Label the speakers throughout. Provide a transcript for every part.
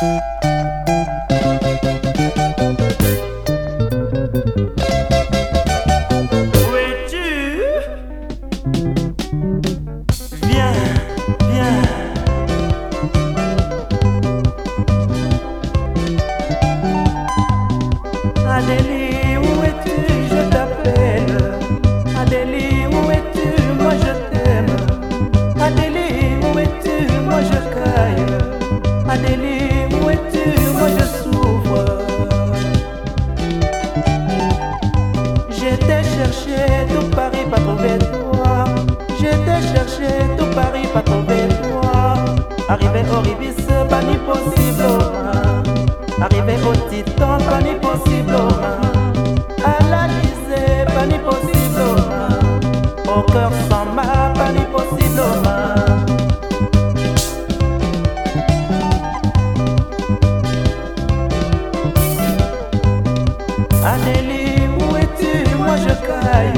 Speaker 1: Thank you. Arrivé au Ribis, pas ni possible. Arrivé au Titan, pas ni possible. À l'Alizé, pas ni possible. Au cœur sans ma, pas ni possible. Adélie, où es-tu? Moi je caille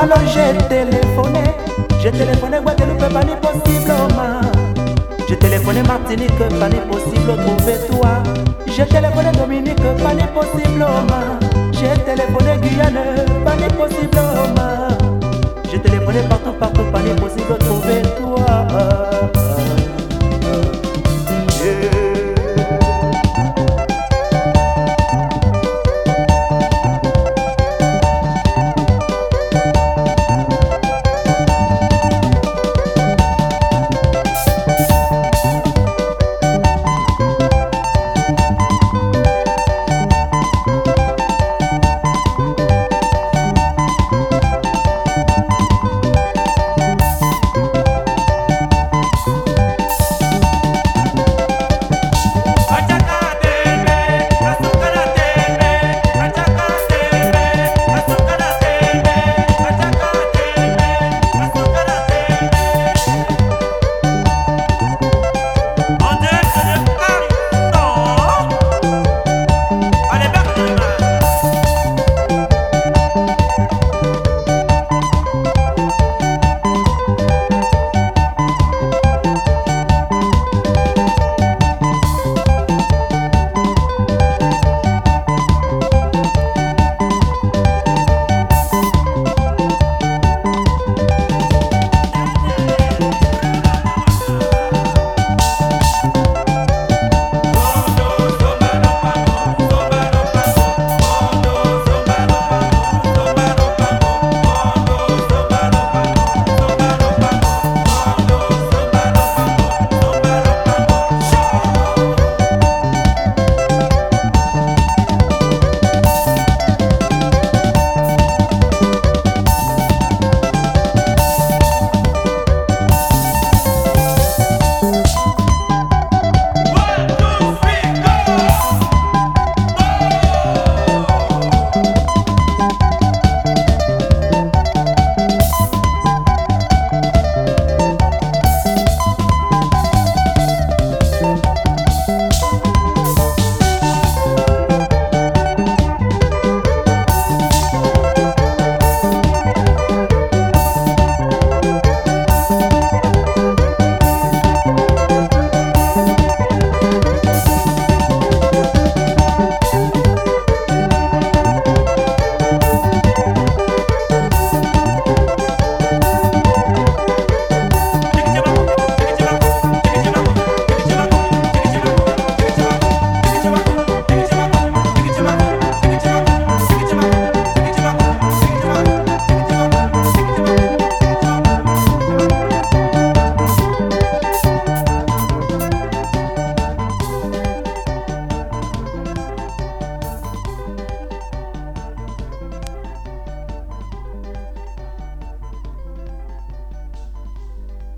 Speaker 1: Alors j'ai téléphoné, j'ai téléphoné Guadeloupe, pas ni possible, ma. J'ai téléphoné Martinique, pas ni possible, trouver-toi. J'ai téléphoné Dominique, pas ni possible, ma. J'ai téléphoné Guyane, pas ni possible, ma. J'ai téléphoné partout.